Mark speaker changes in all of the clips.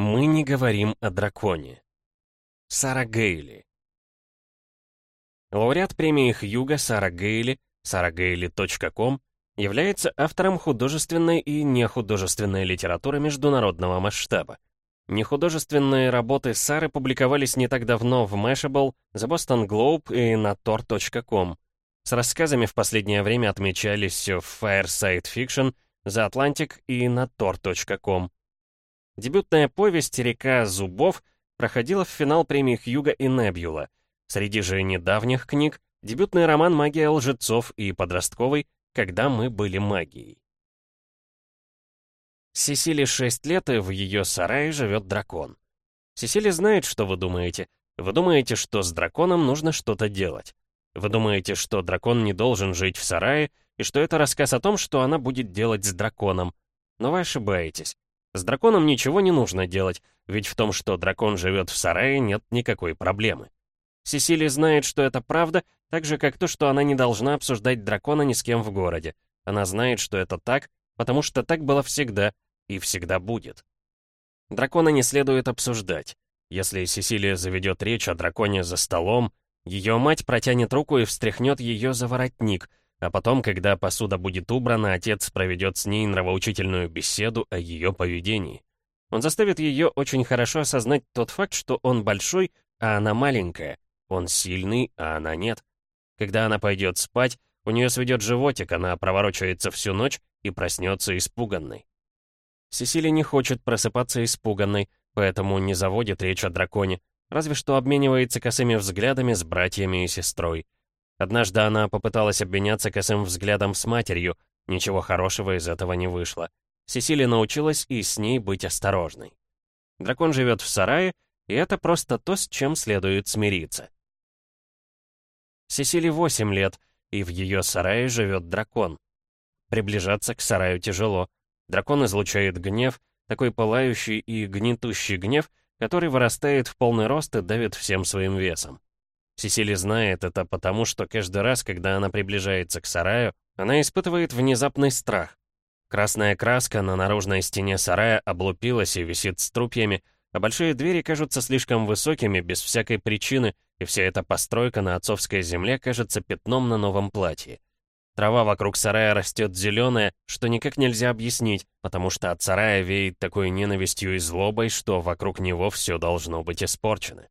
Speaker 1: Мы не говорим о драконе. Сара Гейли. Лауреат премии Хьюга Сара Гейли, sarageyli.com, является автором художественной и нехудожественной литературы международного масштаба. Нехудожественные работы Сары публиковались не так давно в Mashable, The Boston Globe и на tor.com. С рассказами в последнее время отмечались в Fireside Fiction, The Atlantic и на tor.com. Дебютная повесть «Река зубов» проходила в финал премии Хьюга и Небюла. Среди же недавних книг дебютный роман «Магия лжецов» и подростковый «Когда мы были магией». Сесили 6 лет, и в ее сарае живет дракон. Сесили знает, что вы думаете. Вы думаете, что с драконом нужно что-то делать. Вы думаете, что дракон не должен жить в сарае, и что это рассказ о том, что она будет делать с драконом. Но вы ошибаетесь. С драконом ничего не нужно делать, ведь в том, что дракон живет в сарае, нет никакой проблемы. Сесили знает, что это правда, так же, как то, что она не должна обсуждать дракона ни с кем в городе. Она знает, что это так, потому что так было всегда и всегда будет. Дракона не следует обсуждать. Если Сесилия заведет речь о драконе за столом, ее мать протянет руку и встряхнет ее за воротник, а потом, когда посуда будет убрана, отец проведет с ней нравоучительную беседу о ее поведении. Он заставит ее очень хорошо осознать тот факт, что он большой, а она маленькая. Он сильный, а она нет. Когда она пойдет спать, у нее сведет животик, она проворочается всю ночь и проснется испуганной. Сесили не хочет просыпаться испуганной, поэтому не заводит речь о драконе, разве что обменивается косыми взглядами с братьями и сестрой. Однажды она попыталась обменяться косым взглядом с матерью, ничего хорошего из этого не вышло. Сесили научилась и с ней быть осторожной. Дракон живет в сарае, и это просто то, с чем следует смириться. Сесили 8 лет, и в ее сарае живет дракон. Приближаться к сараю тяжело. Дракон излучает гнев, такой пылающий и гнетущий гнев, который вырастает в полный рост и давит всем своим весом. Сесили знает это потому, что каждый раз, когда она приближается к сараю, она испытывает внезапный страх. Красная краска на наружной стене сарая облупилась и висит струпьями, а большие двери кажутся слишком высокими, без всякой причины, и вся эта постройка на отцовской земле кажется пятном на новом платье. Трава вокруг сарая растет зеленая, что никак нельзя объяснить, потому что от сарая веет такой ненавистью и злобой, что вокруг него все должно быть испорчено.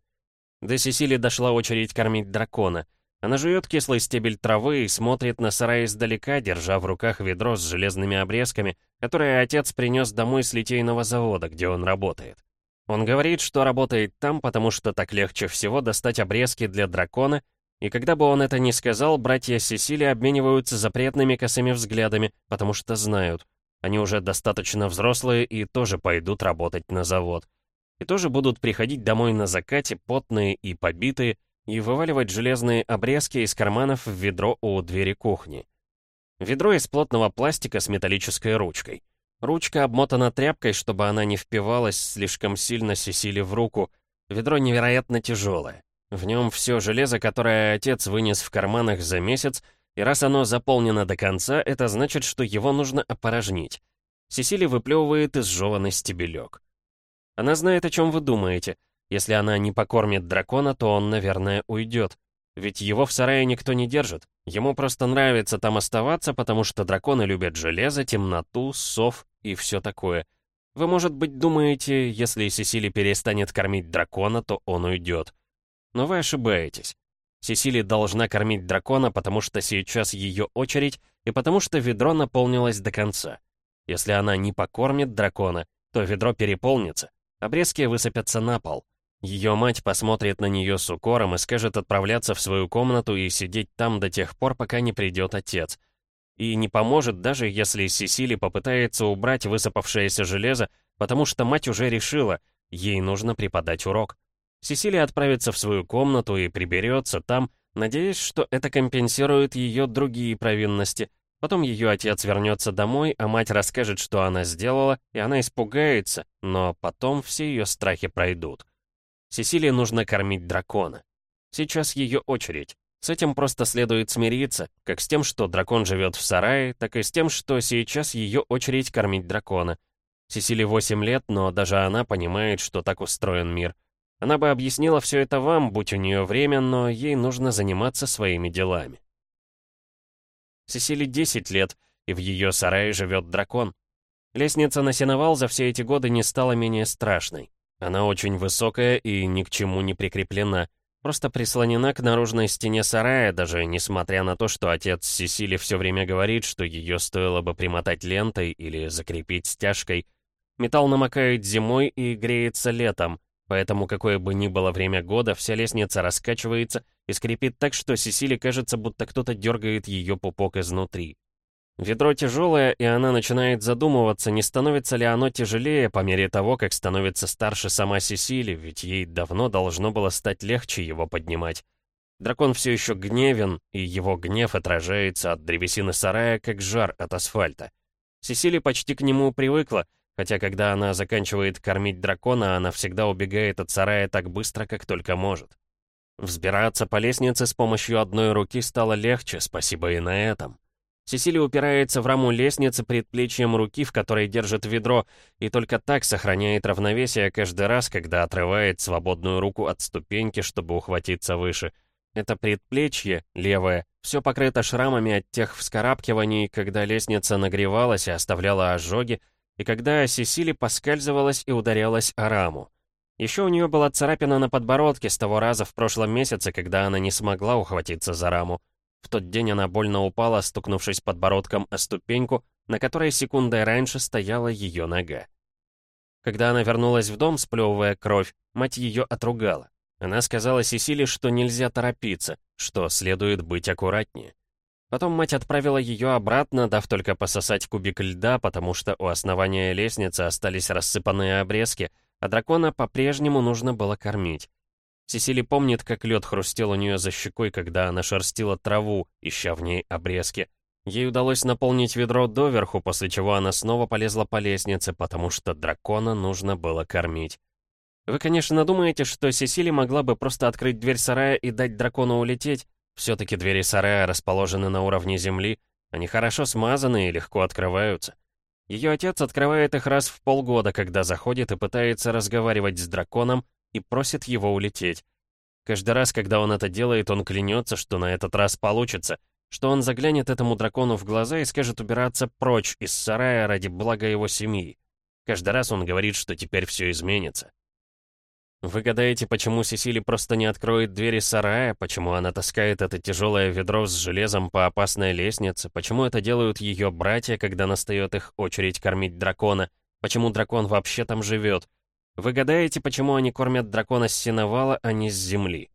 Speaker 1: До Сесили дошла очередь кормить дракона. Она жует кислый стебель травы и смотрит на сарай издалека, держа в руках ведро с железными обрезками, которое отец принес домой с литейного завода, где он работает. Он говорит, что работает там, потому что так легче всего достать обрезки для дракона, и когда бы он это ни сказал, братья Сесили обмениваются запретными косыми взглядами, потому что знают, они уже достаточно взрослые и тоже пойдут работать на завод и тоже будут приходить домой на закате, потные и побитые, и вываливать железные обрезки из карманов в ведро у двери кухни. Ведро из плотного пластика с металлической ручкой. Ручка обмотана тряпкой, чтобы она не впивалась слишком сильно Сесили в руку. Ведро невероятно тяжелое. В нем все железо, которое отец вынес в карманах за месяц, и раз оно заполнено до конца, это значит, что его нужно опорожнить. Сесили выплевывает изжеванный стебелек. Она знает, о чем вы думаете. Если она не покормит дракона, то он, наверное, уйдет. Ведь его в сарае никто не держит. Ему просто нравится там оставаться, потому что драконы любят железо, темноту, сов и все такое. Вы, может быть, думаете, если Сесили перестанет кормить дракона, то он уйдет. Но вы ошибаетесь. Сесили должна кормить дракона, потому что сейчас ее очередь, и потому что ведро наполнилось до конца. Если она не покормит дракона, то ведро переполнится. Обрезки высыпятся на пол. Ее мать посмотрит на нее с укором и скажет отправляться в свою комнату и сидеть там до тех пор, пока не придет отец. И не поможет, даже если Сесили попытается убрать высыпавшееся железо, потому что мать уже решила, ей нужно преподать урок. Сесилия отправится в свою комнату и приберется там, надеясь, что это компенсирует ее другие провинности, Потом ее отец вернется домой, а мать расскажет, что она сделала, и она испугается, но потом все ее страхи пройдут. Сесилии нужно кормить дракона. Сейчас ее очередь. С этим просто следует смириться, как с тем, что дракон живет в сарае, так и с тем, что сейчас ее очередь кормить дракона. Сесили 8 лет, но даже она понимает, что так устроен мир. Она бы объяснила все это вам, будь у нее время, но ей нужно заниматься своими делами. Сесили 10 лет, и в ее сарае живет дракон. Лестница на сеновал за все эти годы не стала менее страшной. Она очень высокая и ни к чему не прикреплена. Просто прислонена к наружной стене сарая, даже несмотря на то, что отец Сесили все время говорит, что ее стоило бы примотать лентой или закрепить стяжкой. Металл намокает зимой и греется летом, поэтому какое бы ни было время года, вся лестница раскачивается и скрипит так, что Сесили кажется, будто кто-то дергает ее пупок изнутри. Ведро тяжелое, и она начинает задумываться, не становится ли оно тяжелее по мере того, как становится старше сама Сесили, ведь ей давно должно было стать легче его поднимать. Дракон все еще гневен, и его гнев отражается от древесины сарая, как жар от асфальта. Сесили почти к нему привыкла, хотя когда она заканчивает кормить дракона, она всегда убегает от сарая так быстро, как только может. Взбираться по лестнице с помощью одной руки стало легче, спасибо и на этом. Сесилия упирается в раму лестницы предплечьем руки, в которой держит ведро, и только так сохраняет равновесие каждый раз, когда отрывает свободную руку от ступеньки, чтобы ухватиться выше. Это предплечье, левое, все покрыто шрамами от тех вскарабкиваний, когда лестница нагревалась и оставляла ожоги, и когда Сесили поскальзывалась и ударялась о раму. Еще у нее была царапина на подбородке с того раза в прошлом месяце, когда она не смогла ухватиться за раму. В тот день она больно упала, стукнувшись подбородком о ступеньку, на которой секундой раньше стояла ее нога. Когда она вернулась в дом, сплевывая кровь, мать ее отругала. Она сказала Сесиле, что нельзя торопиться, что следует быть аккуратнее. Потом мать отправила ее обратно, дав только пососать кубик льда, потому что у основания лестницы остались рассыпанные обрезки, а дракона по-прежнему нужно было кормить. Сесили помнит, как лед хрустел у нее за щекой, когда она шерстила траву, ища в ней обрезки. Ей удалось наполнить ведро доверху, после чего она снова полезла по лестнице, потому что дракона нужно было кормить. Вы, конечно, думаете, что Сесили могла бы просто открыть дверь сарая и дать дракону улететь? Все-таки двери сарая расположены на уровне земли, они хорошо смазаны и легко открываются. Ее отец открывает их раз в полгода, когда заходит и пытается разговаривать с драконом, и просит его улететь. Каждый раз, когда он это делает, он клянется, что на этот раз получится, что он заглянет этому дракону в глаза и скажет убираться прочь из сарая ради блага его семьи. Каждый раз он говорит, что теперь все изменится. Вы гадаете, почему Сесили просто не откроет двери сарая, почему она таскает это тяжелое ведро с железом по опасной лестнице, почему это делают ее братья, когда настает их очередь кормить дракона, почему дракон вообще там живет, вы гадаете, почему они кормят дракона с сеновала, а не с земли?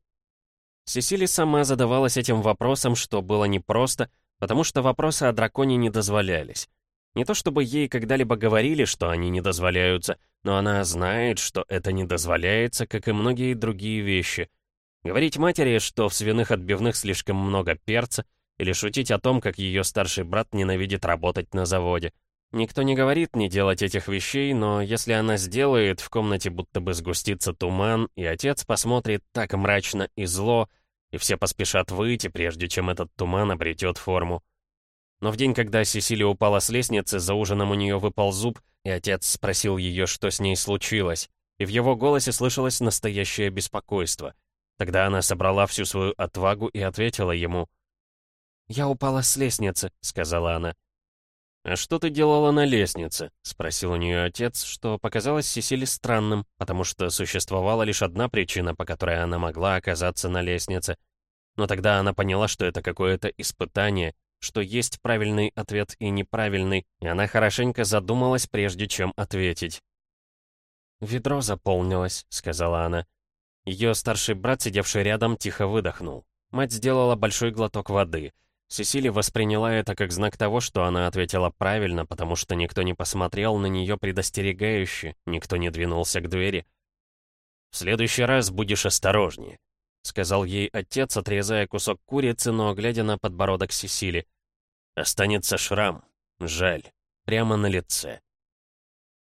Speaker 1: Сесили сама задавалась этим вопросом, что было непросто, потому что вопросы о драконе не дозволялись. Не то чтобы ей когда-либо говорили, что они не дозволяются, но она знает, что это не дозволяется, как и многие другие вещи. Говорить матери, что в свиных отбивных слишком много перца, или шутить о том, как ее старший брат ненавидит работать на заводе. Никто не говорит не делать этих вещей, но если она сделает, в комнате будто бы сгустится туман, и отец посмотрит так мрачно и зло, и все поспешат выйти, прежде чем этот туман обретет форму. Но в день, когда Сесилия упала с лестницы, за ужином у нее выпал зуб, и отец спросил ее, что с ней случилось, и в его голосе слышалось настоящее беспокойство. Тогда она собрала всю свою отвагу и ответила ему. «Я упала с лестницы», — сказала она. «А что ты делала на лестнице?» — спросил у нее отец, что показалось Сесили странным, потому что существовала лишь одна причина, по которой она могла оказаться на лестнице. Но тогда она поняла, что это какое-то испытание, что есть правильный ответ и неправильный, и она хорошенько задумалась, прежде чем ответить. «Ведро заполнилось», — сказала она. Ее старший брат, сидевший рядом, тихо выдохнул. Мать сделала большой глоток воды — Сесили восприняла это как знак того, что она ответила правильно, потому что никто не посмотрел на нее предостерегающе, никто не двинулся к двери. «В следующий раз будешь осторожнее», — сказал ей отец, отрезая кусок курицы, но глядя на подбородок Сесили. «Останется шрам. Жаль. Прямо на лице».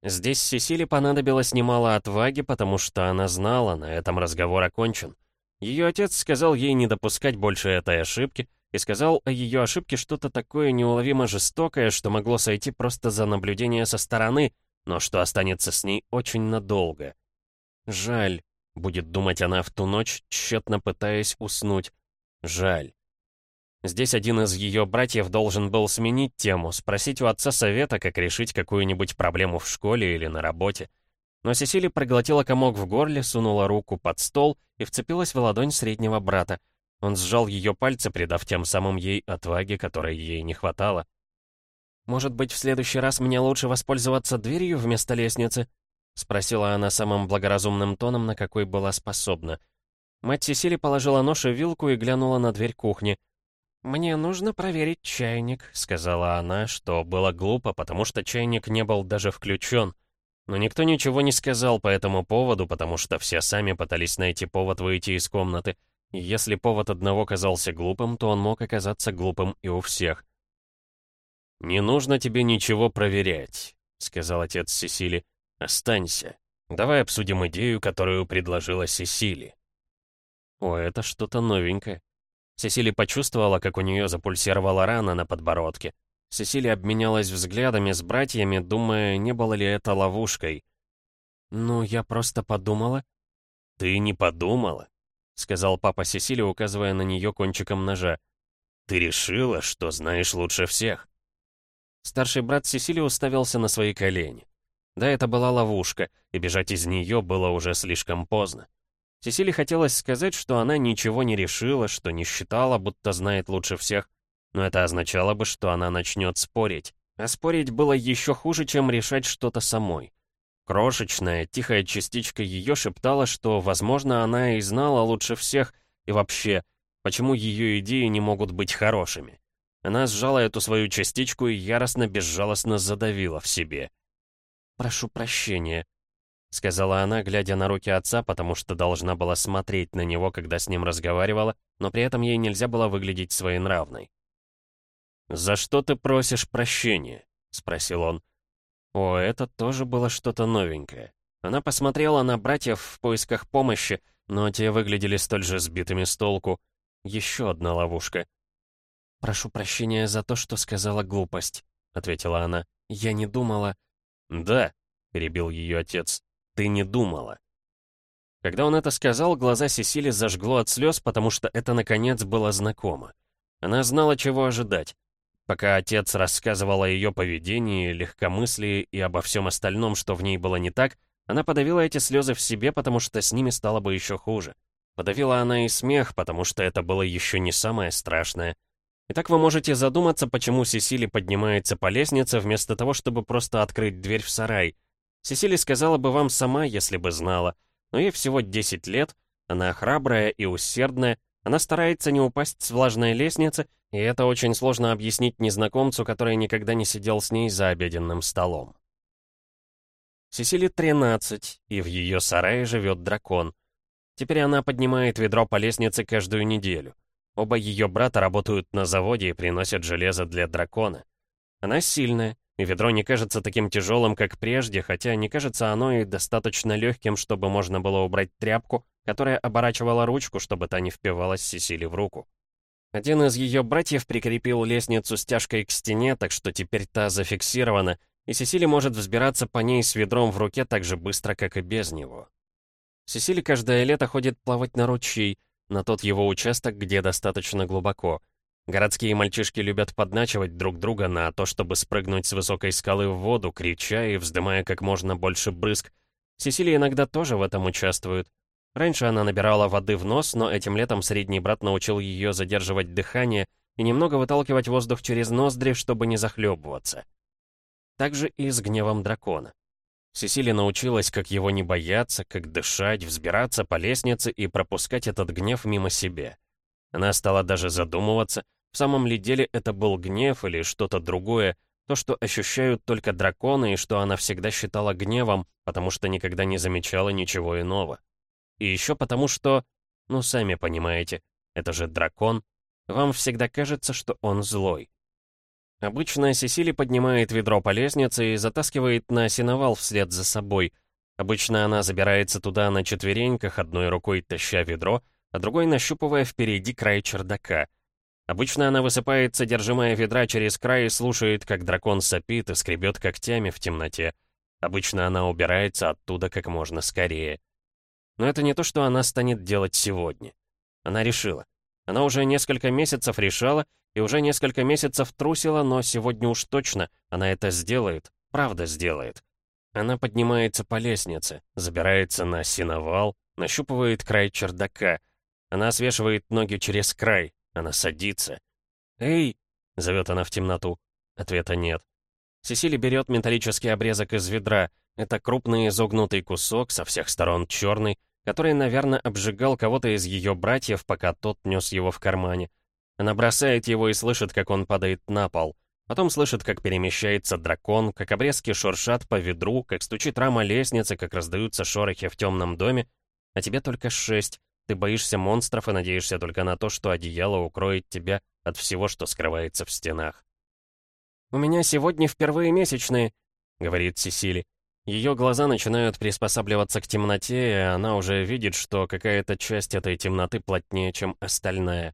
Speaker 1: Здесь Сесили понадобилось немало отваги, потому что она знала, на этом разговор окончен. Ее отец сказал ей не допускать больше этой ошибки, и сказал о ее ошибке что-то такое неуловимо жестокое, что могло сойти просто за наблюдение со стороны, но что останется с ней очень надолго. Жаль, будет думать она в ту ночь, тщетно пытаясь уснуть. Жаль. Здесь один из ее братьев должен был сменить тему, спросить у отца совета, как решить какую-нибудь проблему в школе или на работе. Но Сесили проглотила комок в горле, сунула руку под стол и вцепилась в ладонь среднего брата. Он сжал ее пальцы, придав тем самым ей отваги, которой ей не хватало. «Может быть, в следующий раз мне лучше воспользоваться дверью вместо лестницы?» — спросила она самым благоразумным тоном, на какой была способна. Мать Сесили положила нож и вилку и глянула на дверь кухни. «Мне нужно проверить чайник», — сказала она, что было глупо, потому что чайник не был даже включен. Но никто ничего не сказал по этому поводу, потому что все сами пытались найти повод выйти из комнаты. И если повод одного казался глупым, то он мог оказаться глупым и у всех. «Не нужно тебе ничего проверять», — сказал отец Сесили. «Останься. Давай обсудим идею, которую предложила Сесили». О, это что-то новенькое. Сесили почувствовала, как у нее запульсировала рана на подбородке. Сесилия обменялась взглядами с братьями, думая, не было ли это ловушкой. «Ну, я просто подумала». «Ты не подумала?» — сказал папа Сесили, указывая на нее кончиком ножа. «Ты решила, что знаешь лучше всех». Старший брат Сесили уставился на свои колени. Да, это была ловушка, и бежать из нее было уже слишком поздно. Сесили хотелось сказать, что она ничего не решила, что не считала, будто знает лучше всех, но это означало бы, что она начнет спорить. А спорить было еще хуже, чем решать что-то самой. Крошечная, тихая частичка ее шептала, что, возможно, она и знала лучше всех, и вообще, почему ее идеи не могут быть хорошими. Она сжала эту свою частичку и яростно, безжалостно задавила в себе. «Прошу прощения», — сказала она, глядя на руки отца, потому что должна была смотреть на него, когда с ним разговаривала, но при этом ей нельзя было выглядеть своенравной. «За что ты просишь прощения?» — спросил он. О, это тоже было что-то новенькое. Она посмотрела на братьев в поисках помощи, но те выглядели столь же сбитыми с толку. Еще одна ловушка. «Прошу прощения за то, что сказала глупость», — ответила она. «Я не думала...» «Да», — перебил ее отец, — «ты не думала». Когда он это сказал, глаза Сесили зажгло от слез, потому что это, наконец, было знакомо. Она знала, чего ожидать. Пока отец рассказывал о ее поведении, легкомыслии и обо всем остальном, что в ней было не так, она подавила эти слезы в себе, потому что с ними стало бы еще хуже. Подавила она и смех, потому что это было еще не самое страшное. Итак, вы можете задуматься, почему Сесили поднимается по лестнице, вместо того, чтобы просто открыть дверь в сарай. Сесили сказала бы вам сама, если бы знала. Но ей всего 10 лет, она храбрая и усердная, она старается не упасть с влажной лестницы, и это очень сложно объяснить незнакомцу, который никогда не сидел с ней за обеденным столом. Сесили 13, и в ее сарае живет дракон. Теперь она поднимает ведро по лестнице каждую неделю. Оба ее брата работают на заводе и приносят железо для дракона. Она сильная, и ведро не кажется таким тяжелым, как прежде, хотя не кажется оно и достаточно легким, чтобы можно было убрать тряпку, которая оборачивала ручку, чтобы та не впивалась Сесили в руку. Один из ее братьев прикрепил лестницу стяжкой к стене, так что теперь та зафиксирована, и Сесили может взбираться по ней с ведром в руке так же быстро, как и без него. Сесили каждое лето ходит плавать на ручей, на тот его участок, где достаточно глубоко. Городские мальчишки любят подначивать друг друга на то, чтобы спрыгнуть с высокой скалы в воду, крича и вздымая как можно больше брызг. Сесили иногда тоже в этом участвует. Раньше она набирала воды в нос, но этим летом средний брат научил ее задерживать дыхание и немного выталкивать воздух через ноздри, чтобы не захлебываться. Так же и с гневом дракона. Сесили научилась, как его не бояться, как дышать, взбираться по лестнице и пропускать этот гнев мимо себя. Она стала даже задумываться, в самом ли деле это был гнев или что-то другое, то, что ощущают только драконы и что она всегда считала гневом, потому что никогда не замечала ничего иного. И еще потому, что... Ну, сами понимаете, это же дракон. Вам всегда кажется, что он злой. Обычно Сесили поднимает ведро по лестнице и затаскивает на сеновал вслед за собой. Обычно она забирается туда на четвереньках, одной рукой таща ведро, а другой нащупывая впереди край чердака. Обычно она высыпает содержимое ведра через край и слушает, как дракон сопит и скребет когтями в темноте. Обычно она убирается оттуда как можно скорее. Но это не то, что она станет делать сегодня. Она решила. Она уже несколько месяцев решала и уже несколько месяцев трусила, но сегодня уж точно она это сделает, правда сделает. Она поднимается по лестнице, забирается на сеновал, нащупывает край чердака. Она свешивает ноги через край, она садится. «Эй!» — зовет она в темноту. Ответа нет. Сесили берет металлический обрезок из ведра. Это крупный изогнутый кусок, со всех сторон черный, который, наверное, обжигал кого-то из ее братьев, пока тот нес его в кармане. Она бросает его и слышит, как он падает на пол. Потом слышит, как перемещается дракон, как обрезки шуршат по ведру, как стучит рама лестницы, как раздаются шорохи в темном доме. А тебе только шесть. Ты боишься монстров и надеешься только на то, что одеяло укроет тебя от всего, что скрывается в стенах. «У меня сегодня впервые месячные», — говорит Сесили. Ее глаза начинают приспосабливаться к темноте, и она уже видит, что какая-то часть этой темноты плотнее, чем остальная.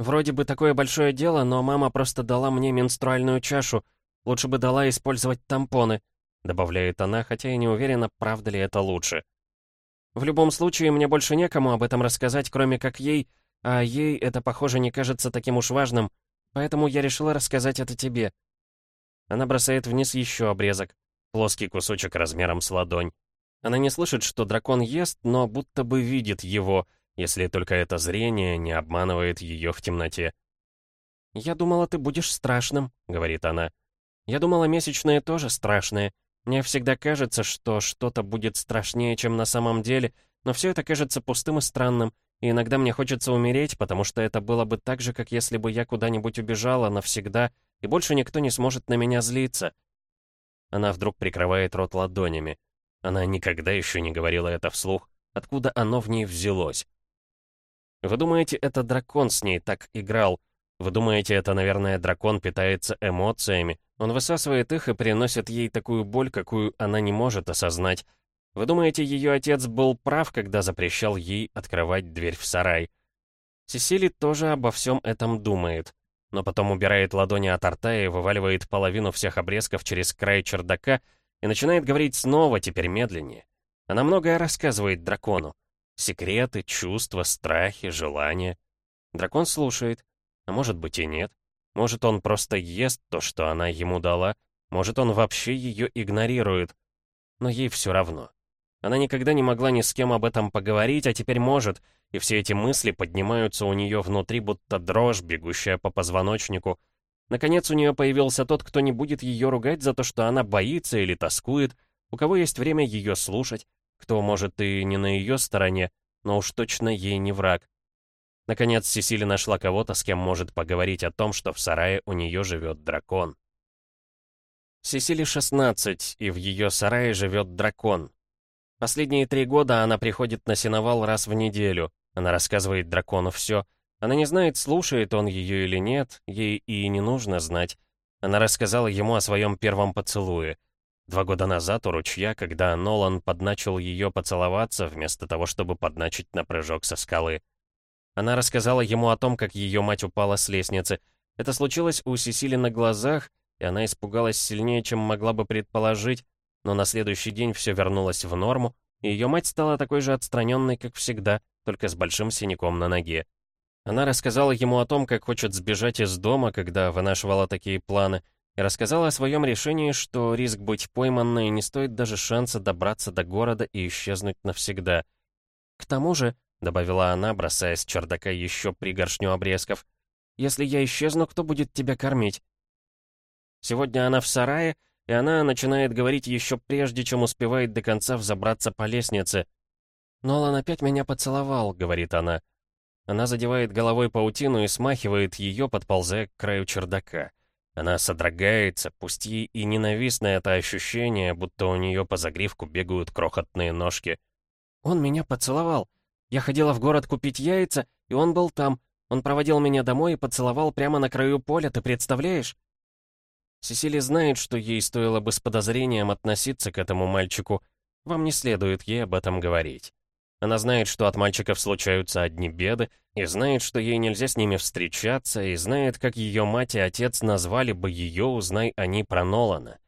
Speaker 1: Вроде бы такое большое дело, но мама просто дала мне менструальную чашу. Лучше бы дала использовать тампоны», — добавляет она, хотя и не уверена, правда ли это лучше. «В любом случае, мне больше некому об этом рассказать, кроме как ей, а ей это, похоже, не кажется таким уж важным, поэтому я решила рассказать это тебе». Она бросает вниз еще обрезок, плоский кусочек размером с ладонь. Она не слышит, что дракон ест, но будто бы видит его — если только это зрение не обманывает ее в темноте. «Я думала, ты будешь страшным», — говорит она. «Я думала, месячные тоже страшные. Мне всегда кажется, что что-то будет страшнее, чем на самом деле, но все это кажется пустым и странным, и иногда мне хочется умереть, потому что это было бы так же, как если бы я куда-нибудь убежала навсегда, и больше никто не сможет на меня злиться». Она вдруг прикрывает рот ладонями. Она никогда еще не говорила это вслух. Откуда оно в ней взялось? Вы думаете, это дракон с ней так играл? Вы думаете, это, наверное, дракон питается эмоциями? Он высасывает их и приносит ей такую боль, какую она не может осознать. Вы думаете, ее отец был прав, когда запрещал ей открывать дверь в сарай? Сесили тоже обо всем этом думает, но потом убирает ладони от рта и вываливает половину всех обрезков через край чердака и начинает говорить снова, теперь медленнее. Она многое рассказывает дракону. Секреты, чувства, страхи, желания. Дракон слушает. А может быть и нет. Может, он просто ест то, что она ему дала. Может, он вообще ее игнорирует. Но ей все равно. Она никогда не могла ни с кем об этом поговорить, а теперь может, и все эти мысли поднимаются у нее внутри, будто дрожь, бегущая по позвоночнику. Наконец у нее появился тот, кто не будет ее ругать за то, что она боится или тоскует, у кого есть время ее слушать, кто, может, и не на ее стороне, но уж точно ей не враг. Наконец, Сесили нашла кого-то, с кем может поговорить о том, что в сарае у нее живет дракон. Сесили 16, и в ее сарае живет дракон. Последние три года она приходит на сеновал раз в неделю. Она рассказывает дракону все. Она не знает, слушает он ее или нет, ей и не нужно знать. Она рассказала ему о своем первом поцелуе — Два года назад у ручья, когда Нолан подначил ее поцеловаться, вместо того, чтобы подначить на прыжок со скалы. Она рассказала ему о том, как ее мать упала с лестницы. Это случилось у Сесили на глазах, и она испугалась сильнее, чем могла бы предположить, но на следующий день все вернулось в норму, и ее мать стала такой же отстраненной, как всегда, только с большим синяком на ноге. Она рассказала ему о том, как хочет сбежать из дома, когда вынашивала такие планы, и рассказала о своем решении, что риск быть пойманной не стоит даже шанса добраться до города и исчезнуть навсегда. «К тому же», — добавила она, бросая с чердака еще пригоршню обрезков, «если я исчезну, кто будет тебя кормить?» Сегодня она в сарае, и она начинает говорить еще прежде, чем успевает до конца взобраться по лестнице. «Нолан опять меня поцеловал», — говорит она. Она задевает головой паутину и смахивает ее, подползая к краю чердака. Она содрогается, пусть ей и ненавистно это ощущение, будто у нее по загривку бегают крохотные ножки. «Он меня поцеловал. Я ходила в город купить яйца, и он был там. Он проводил меня домой и поцеловал прямо на краю поля, ты представляешь?» Сесили знает, что ей стоило бы с подозрением относиться к этому мальчику. Вам не следует ей об этом говорить. Она знает, что от мальчиков случаются одни беды, и знает, что ей нельзя с ними встречаться, и знает, как ее мать и отец назвали бы ее, узнай они про Нолана.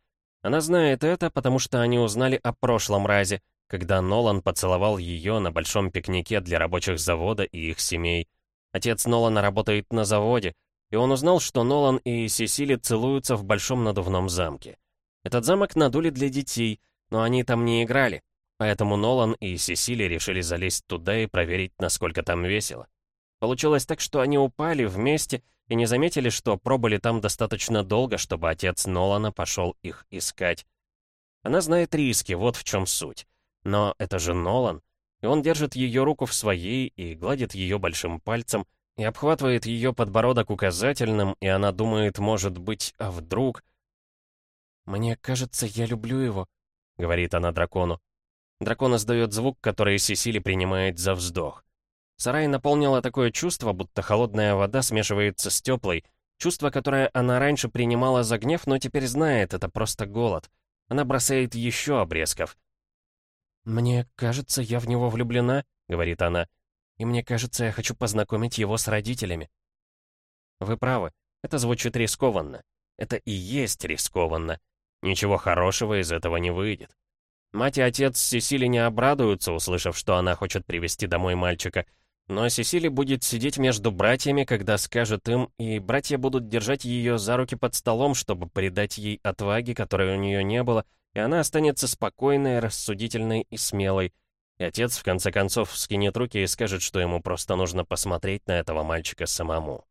Speaker 1: Она знает это, потому что они узнали о прошлом разе, когда Нолан поцеловал ее на большом пикнике для рабочих завода и их семей. Отец Нолана работает на заводе, и он узнал, что Нолан и Сесили целуются в большом надувном замке. Этот замок надули для детей, но они там не играли, поэтому Нолан и Сесили решили залезть туда и проверить, насколько там весело. Получилось так, что они упали вместе и не заметили, что пробыли там достаточно долго, чтобы отец Нолана пошел их искать. Она знает риски, вот в чем суть. Но это же Нолан. И он держит ее руку в своей и гладит ее большим пальцем, и обхватывает ее подбородок указательным, и она думает, может быть, а вдруг... «Мне кажется, я люблю его», — говорит она дракону. Дракон издает звук, который Сесили принимает за вздох. Сарай наполнила такое чувство, будто холодная вода смешивается с теплой, чувство, которое она раньше принимала за гнев, но теперь знает, это просто голод. Она бросает еще обрезков. «Мне кажется, я в него влюблена», — говорит она. «И мне кажется, я хочу познакомить его с родителями». Вы правы, это звучит рискованно. Это и есть рискованно. Ничего хорошего из этого не выйдет. Мать и отец Сесили не обрадуются, услышав, что она хочет привести домой мальчика. Но Сесили будет сидеть между братьями, когда скажет им, и братья будут держать ее за руки под столом, чтобы придать ей отваги, которой у нее не было, и она останется спокойной, рассудительной и смелой. И отец, в конце концов, скинет руки и скажет, что ему просто нужно посмотреть на этого мальчика самому.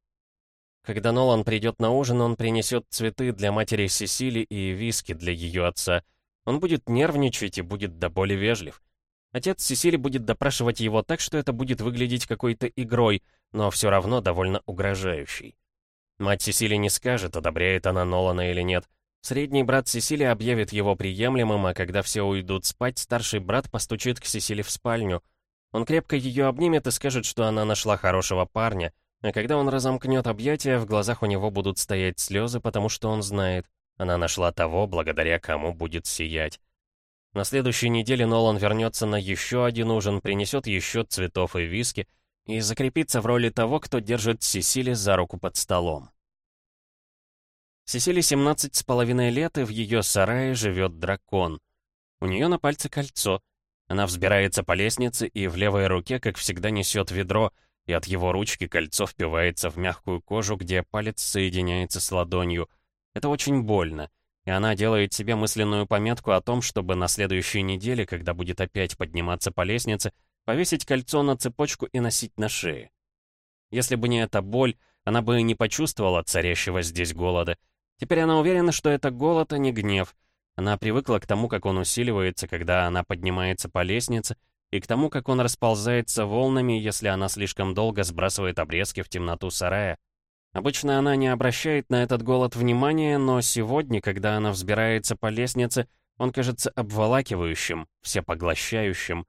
Speaker 1: Когда Нолан придет на ужин, он принесет цветы для матери Сесили и виски для ее отца. Он будет нервничать и будет до боли вежлив. Отец Сесили будет допрашивать его так, что это будет выглядеть какой-то игрой, но все равно довольно угрожающей. Мать Сесили не скажет, одобряет она Нолана или нет, Средний брат Сесили объявит его приемлемым, а когда все уйдут спать, старший брат постучит к Сесили в спальню. Он крепко ее обнимет и скажет, что она нашла хорошего парня, а когда он разомкнет объятия, в глазах у него будут стоять слезы, потому что он знает, она нашла того, благодаря кому будет сиять. На следующей неделе Нолан вернется на еще один ужин, принесет еще цветов и виски и закрепится в роли того, кто держит Сесили за руку под столом. Сесили 17 с половиной лет, и в ее сарае живет дракон. У нее на пальце кольцо. Она взбирается по лестнице и в левой руке, как всегда, несет ведро, и от его ручки кольцо впивается в мягкую кожу, где палец соединяется с ладонью. Это очень больно, и она делает себе мысленную пометку о том, чтобы на следующей неделе, когда будет опять подниматься по лестнице, повесить кольцо на цепочку и носить на шее. Если бы не эта боль, она бы не почувствовала царящего здесь голода, Теперь она уверена, что это голод, а не гнев. Она привыкла к тому, как он усиливается, когда она поднимается по лестнице, и к тому, как он расползается волнами, если она слишком долго сбрасывает обрезки в темноту сарая. Обычно она не обращает на этот голод внимания, но сегодня, когда она взбирается по лестнице, он кажется обволакивающим, всепоглощающим.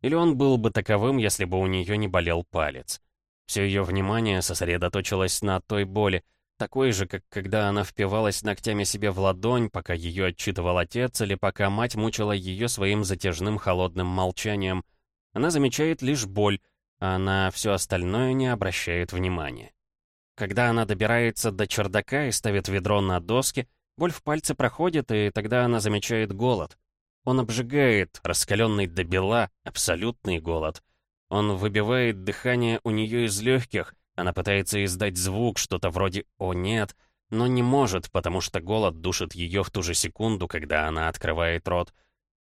Speaker 1: Или он был бы таковым, если бы у нее не болел палец. Все ее внимание сосредоточилось на той боли, такой же, как когда она впивалась ногтями себе в ладонь, пока ее отчитывал отец, или пока мать мучила ее своим затяжным холодным молчанием. Она замечает лишь боль, а на все остальное не обращает внимания. Когда она добирается до чердака и ставит ведро на доски, боль в пальце проходит, и тогда она замечает голод. Он обжигает, раскаленный до бела, абсолютный голод. Он выбивает дыхание у нее из легких — она пытается издать звук, что-то вроде «О, нет», но не может, потому что голод душит ее в ту же секунду, когда она открывает рот.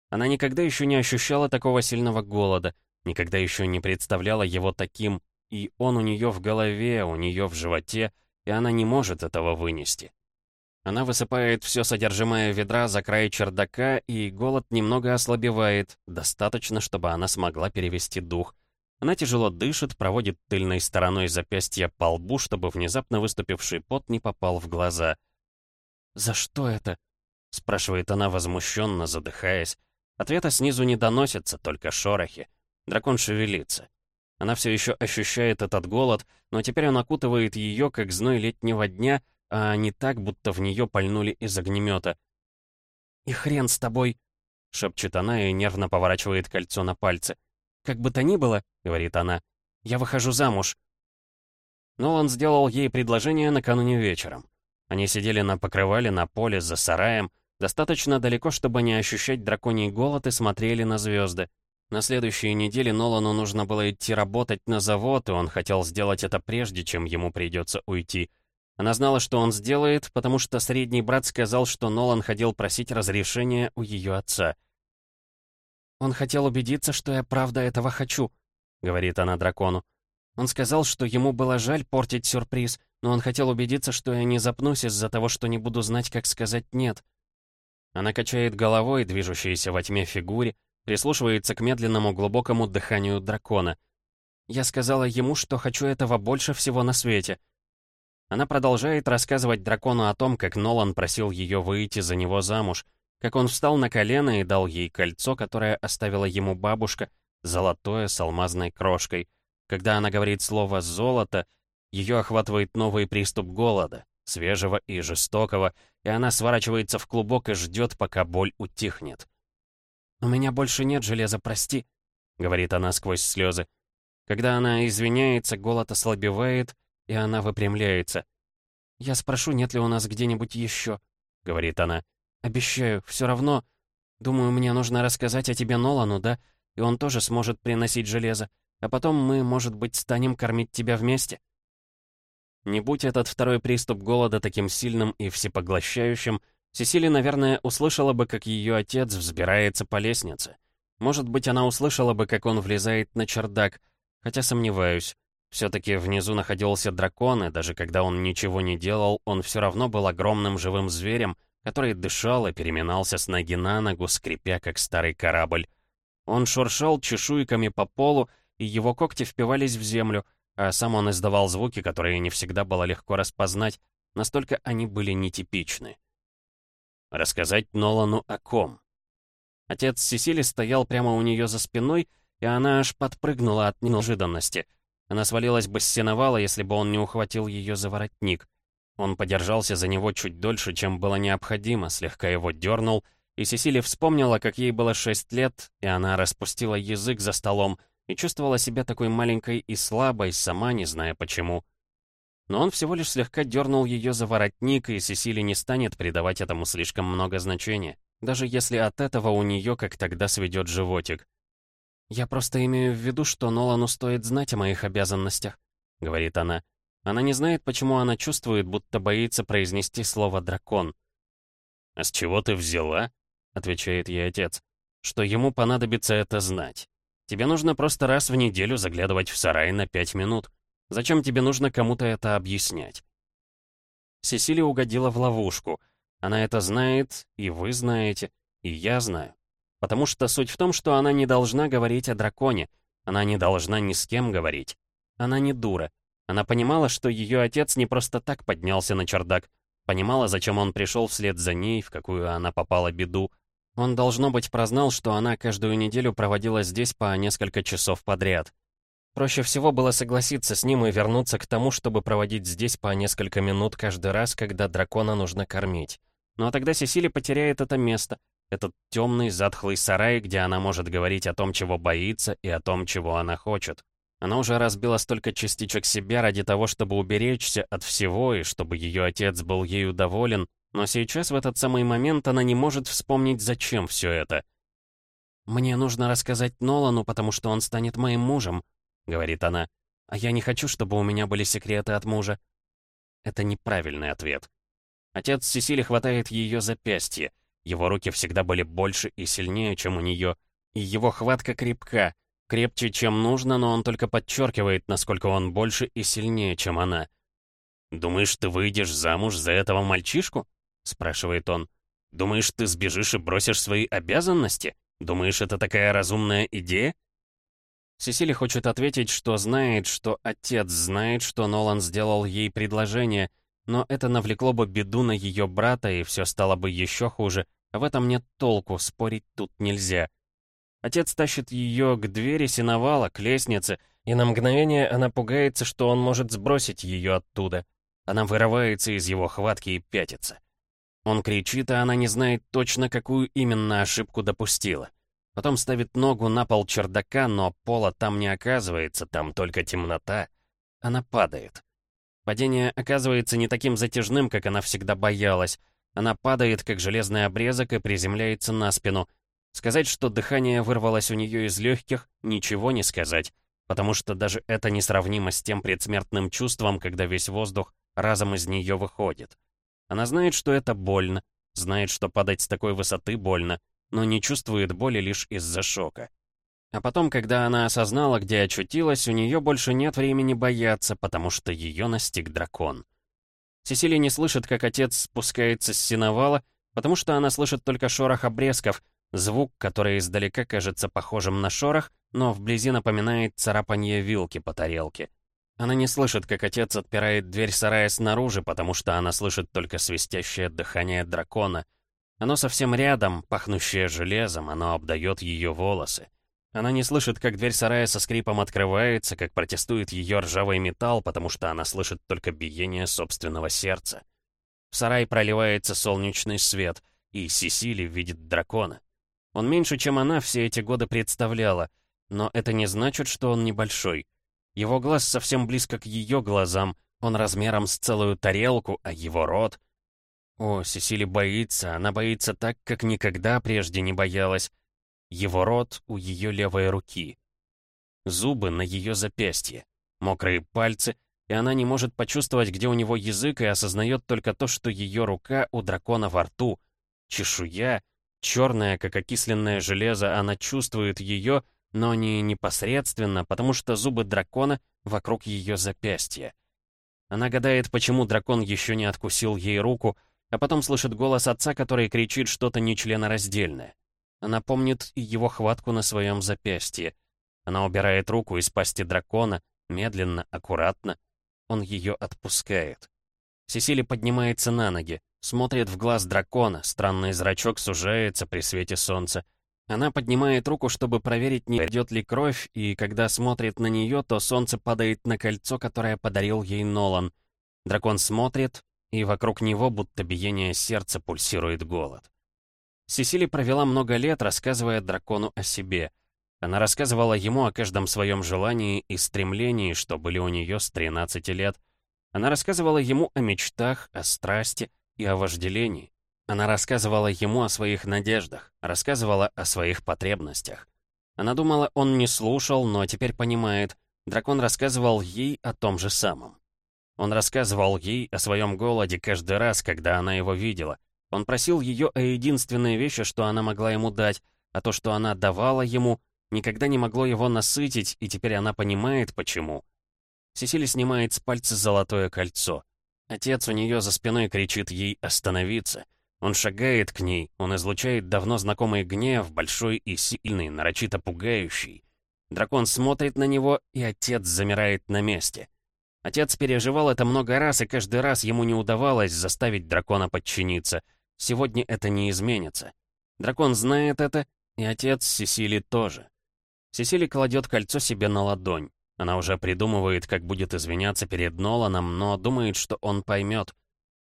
Speaker 1: Она никогда еще не ощущала такого сильного голода, никогда еще не представляла его таким, и он у нее в голове, у нее в животе, и она не может этого вынести. Она высыпает все содержимое ведра за край чердака, и голод немного ослабевает, достаточно, чтобы она смогла перевести дух — она тяжело дышит, проводит тыльной стороной запястья по лбу, чтобы внезапно выступивший пот не попал в глаза. «За что это?» — спрашивает она возмущенно, задыхаясь. Ответа снизу не доносится, только шорохи. Дракон шевелится. Она все еще ощущает этот голод, но теперь он окутывает ее, как зной летнего дня, а не так, будто в нее пальнули из огнемета. «И хрен с тобой!» — шепчет она и нервно поворачивает кольцо на пальце. «Как бы то ни было», — говорит она, — «я выхожу замуж». Нолан сделал ей предложение накануне вечером. Они сидели на покрывале на поле за сараем, Достаточно далеко, чтобы не ощущать драконий голод и смотрели на звезды. На следующей неделе Нолану нужно было идти работать на завод, и он хотел сделать это прежде, чем ему придется уйти. Она знала, что он сделает, потому что средний брат сказал, что Нолан ходил просить разрешения у ее отца. «Он хотел убедиться, что я правда этого хочу», — говорит она дракону. «Он сказал, что ему было жаль портить сюрприз, но он хотел убедиться, что я не запнусь из-за того, что не буду знать, как сказать «нет». Она качает головой, движущейся во тьме фигуре, прислушивается к медленному глубокому дыханию дракона. Я сказала ему, что хочу этого больше всего на свете. Она продолжает рассказывать дракону о том, как Нолан просил ее выйти за него замуж, как он встал на колено и дал ей кольцо, которое оставила ему бабушка, золотое с алмазной крошкой. Когда она говорит слово «золото», ее охватывает новый приступ голода свежего и жестокого, и она сворачивается в клубок и ждет, пока боль утихнет. «У меня больше нет железа, прости», — говорит она сквозь слезы. Когда она извиняется, голод ослабевает, и она выпрямляется. «Я спрошу, нет ли у нас где-нибудь еще», — говорит она. «Обещаю, все равно. Думаю, мне нужно рассказать о тебе Нолану, да? И он тоже сможет приносить железо. А потом мы, может быть, станем кормить тебя вместе». Не будь этот второй приступ голода таким сильным и всепоглощающим, Сесили, наверное, услышала бы, как ее отец взбирается по лестнице. Может быть, она услышала бы, как он влезает на чердак, хотя сомневаюсь. Все-таки внизу находился дракон, и даже когда он ничего не делал, он все равно был огромным живым зверем, который дышал и переминался с ноги на ногу, скрипя, как старый корабль. Он шуршал чешуйками по полу, и его когти впивались в землю — а сам он издавал звуки, которые не всегда было легко распознать, настолько они были нетипичны. Рассказать Нолану о ком? Отец Сесили стоял прямо у нее за спиной, и она аж подпрыгнула от неожиданности. Она свалилась бы с сеновала, если бы он не ухватил ее за воротник. Он подержался за него чуть дольше, чем было необходимо, слегка его дернул, и Сесили вспомнила, как ей было шесть лет, и она распустила язык за столом, и чувствовала себя такой маленькой и слабой, сама не зная почему. Но он всего лишь слегка дернул ее за воротник, и Сесили не станет придавать этому слишком много значения, даже если от этого у нее, как тогда, сведет животик. «Я просто имею в виду, что Нолану стоит знать о моих обязанностях», — говорит она. Она не знает, почему она чувствует, будто боится произнести слово «дракон». «А с чего ты взяла?» — отвечает ей отец. «Что ему понадобится это знать». Тебе нужно просто раз в неделю заглядывать в сарай на пять минут. Зачем тебе нужно кому-то это объяснять?» Сесилия угодила в ловушку. Она это знает, и вы знаете, и я знаю. Потому что суть в том, что она не должна говорить о драконе. Она не должна ни с кем говорить. Она не дура. Она понимала, что ее отец не просто так поднялся на чердак. Понимала, зачем он пришел вслед за ней, в какую она попала беду, он, должно быть, прознал, что она каждую неделю проводила здесь по несколько часов подряд. Проще всего было согласиться с ним и вернуться к тому, чтобы проводить здесь по несколько минут каждый раз, когда дракона нужно кормить. Ну а тогда Сесили потеряет это место, этот темный, затхлый сарай, где она может говорить о том, чего боится, и о том, чего она хочет. Она уже разбила столько частичек себя ради того, чтобы уберечься от всего, и чтобы ее отец был ею доволен, но сейчас, в этот самый момент, она не может вспомнить, зачем все это. «Мне нужно рассказать Нолану, потому что он станет моим мужем», — говорит она. «А я не хочу, чтобы у меня были секреты от мужа». Это неправильный ответ. Отец Сесили хватает ее запястье. Его руки всегда были больше и сильнее, чем у нее. И его хватка крепка. Крепче, чем нужно, но он только подчеркивает, насколько он больше и сильнее, чем она. «Думаешь, ты выйдешь замуж за этого мальчишку?» спрашивает он. «Думаешь, ты сбежишь и бросишь свои обязанности? Думаешь, это такая разумная идея?» Сесили хочет ответить, что знает, что отец знает, что Нолан сделал ей предложение, но это навлекло бы беду на ее брата, и все стало бы еще хуже. В этом нет толку, спорить тут нельзя. Отец тащит ее к двери сеновала, к лестнице, и на мгновение она пугается, что он может сбросить ее оттуда. Она вырывается из его хватки и пятится. Он кричит, а она не знает точно, какую именно ошибку допустила. Потом ставит ногу на пол чердака, но пола там не оказывается, там только темнота. Она падает. Падение оказывается не таким затяжным, как она всегда боялась. Она падает, как железный обрезок, и приземляется на спину. Сказать, что дыхание вырвалось у нее из легких, ничего не сказать, потому что даже это несравнимо с тем предсмертным чувством, когда весь воздух разом из нее выходит. Она знает, что это больно, знает, что падать с такой высоты больно, но не чувствует боли лишь из-за шока. А потом, когда она осознала, где очутилась, у нее больше нет времени бояться, потому что ее настиг дракон. Сесилия не слышит, как отец спускается с сеновала, потому что она слышит только шорох обрезков, звук, который издалека кажется похожим на шорох, но вблизи напоминает царапанье вилки по тарелке. Она не слышит, как отец отпирает дверь сарая снаружи, потому что она слышит только свистящее дыхание дракона. Оно совсем рядом, пахнущее железом, оно обдает ее волосы. Она не слышит, как дверь сарая со скрипом открывается, как протестует ее ржавый металл, потому что она слышит только биение собственного сердца. В сарай проливается солнечный свет, и Сесили видит дракона. Он меньше, чем она все эти годы представляла, но это не значит, что он небольшой. Его глаз совсем близко к ее глазам, он размером с целую тарелку, а его рот... О, Сесили боится, она боится так, как никогда прежде не боялась. Его рот у ее левой руки. Зубы на ее запястье. Мокрые пальцы, и она не может почувствовать, где у него язык, и осознает только то, что ее рука у дракона во рту. Чешуя, черная, как окисленное железо, она чувствует ее, но не непосредственно, потому что зубы дракона вокруг ее запястья. Она гадает, почему дракон еще не откусил ей руку, а потом слышит голос отца, который кричит что-то нечленораздельное. Она помнит его хватку на своем запястье. Она убирает руку из пасти дракона, медленно, аккуратно. Он ее отпускает. Сесили поднимается на ноги, смотрит в глаз дракона, странный зрачок сужается при свете солнца. Она поднимает руку, чтобы проверить, не идет ли кровь, и когда смотрит на нее, то солнце падает на кольцо, которое подарил ей Нолан. Дракон смотрит, и вокруг него, будто биение сердца, пульсирует голод. Сесили провела много лет, рассказывая дракону о себе. Она рассказывала ему о каждом своем желании и стремлении, что были у нее с 13 лет. Она рассказывала ему о мечтах, о страсти и о вожделении. Она рассказывала ему о своих надеждах, рассказывала о своих потребностях. Она думала, он не слушал, но теперь понимает. Дракон рассказывал ей о том же самом. Он рассказывал ей о своем голоде каждый раз, когда она его видела, он просил ее о единственной вещи, что она могла ему дать, а то, что она давала ему, никогда не могло его насытить, и теперь она понимает, почему. Сесили снимает с пальца золотое кольцо. Отец у нее за спиной кричит ей остановиться. Он шагает к ней, он излучает давно знакомый гнев, большой и сильный, нарочито пугающий. Дракон смотрит на него, и отец замирает на месте. Отец переживал это много раз, и каждый раз ему не удавалось заставить дракона подчиниться — Сегодня это не изменится. Дракон знает это, и отец Сесили тоже. Сесили кладет кольцо себе на ладонь. Она уже придумывает, как будет извиняться перед Ноланом, но думает, что он поймет.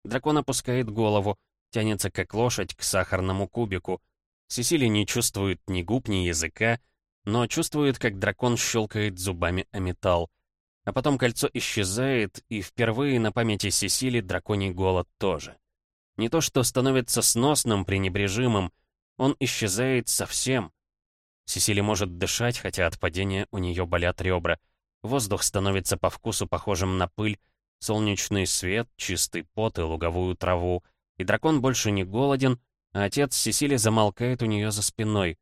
Speaker 1: Дракон опускает голову, тянется как лошадь к сахарному кубику. Сесили не чувствует ни губ, ни языка, но чувствует, как дракон щелкает зубами о металл. А потом кольцо исчезает, и впервые на памяти Сесили драконий голод тоже. Не то что становится сносным, пренебрежимым, он исчезает совсем. Сесили может дышать, хотя от падения у нее болят ребра. Воздух становится по вкусу похожим на пыль, солнечный свет, чистый пот и луговую траву. И дракон больше не голоден, а отец Сесили замолкает у нее за спиной.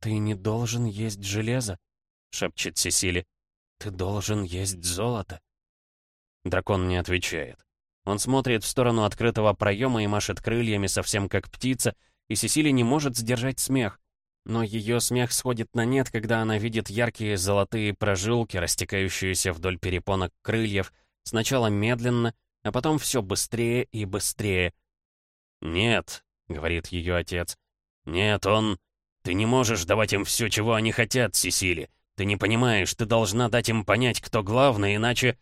Speaker 1: «Ты не должен есть железо», — шепчет Сесили. «Ты должен есть золото». Дракон не отвечает. Он смотрит в сторону открытого проема и машет крыльями, совсем как птица, и Сесили не может сдержать смех. Но ее смех сходит на нет, когда она видит яркие золотые прожилки, растекающиеся вдоль перепонок крыльев, сначала медленно, а потом все быстрее и быстрее. «Нет», — говорит ее отец, — «нет, он... Ты не можешь давать им все, чего они хотят, Сесили. Ты не понимаешь, ты должна дать им понять, кто главный, иначе...»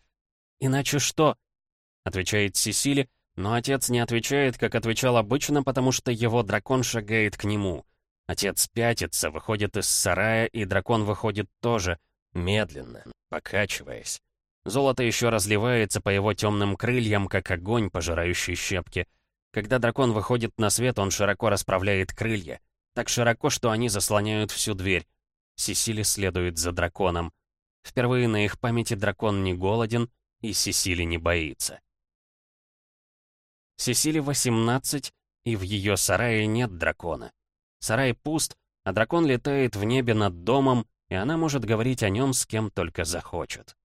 Speaker 1: «Иначе что?» — отвечает Сесили, но отец не отвечает, как отвечал обычно, потому что его дракон шагает к нему. Отец пятится, выходит из сарая, и дракон выходит тоже, медленно, покачиваясь. Золото еще разливается по его темным крыльям, как огонь, пожирающий щепки. Когда дракон выходит на свет, он широко расправляет крылья. Так широко, что они заслоняют всю дверь. Сесили следует за драконом. Впервые на их памяти дракон не голоден, и Сесили не боится. Сесили 18, и в ее сарае нет дракона. Сарай пуст, а дракон летает в небе над домом, и она может говорить о нем с кем только захочет.